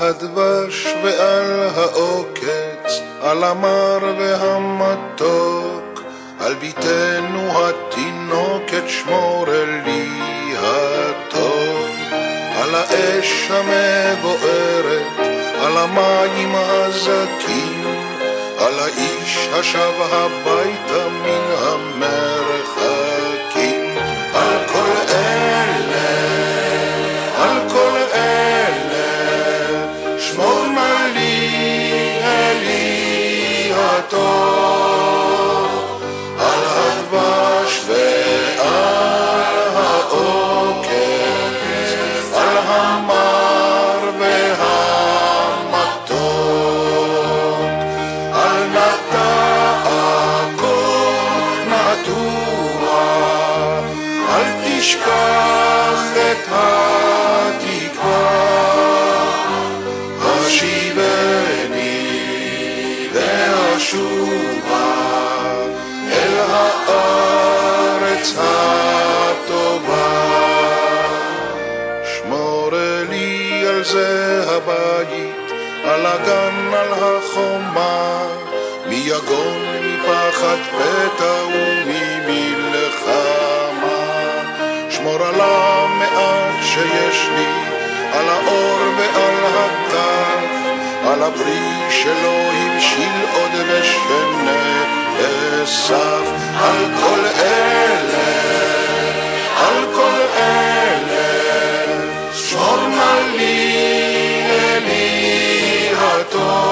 הדבש ועל העוקץ, על המר והמתוק, על ביתנו התינוקת שמור לי הטוב, על האש המבוערת, על המים הזכים, על האיש השב הביתה מן המרחקים, תשכח את התקווה, השיבני ואשובה אל הארץ הטובה. שמור לי על זה הבית, על הגן, על החומה, מיגון, מפחד פתע וממלחמה. לי, על האור ועל הטף, על הפרי שלא הבשיל עוד ושנאסף, על כל אלה, על כל אלה, שמור נא לי אלי הטוב,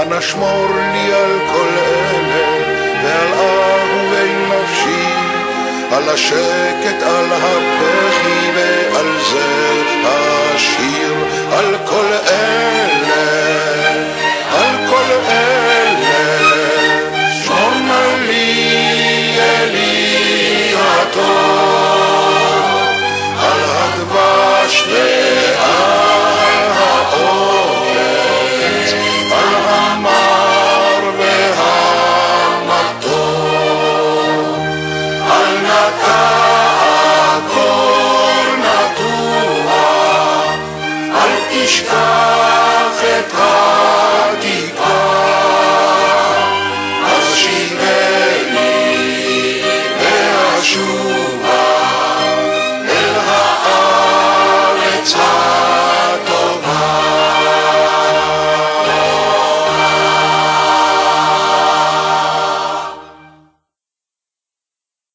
אנא שמור לי על כל אלה ועל אהובי נפשי, על השקט, על הבכי ועל זה השיר, על כל אלה, על כל אלה, שמור לי אלי הטוב, על הדבש ו...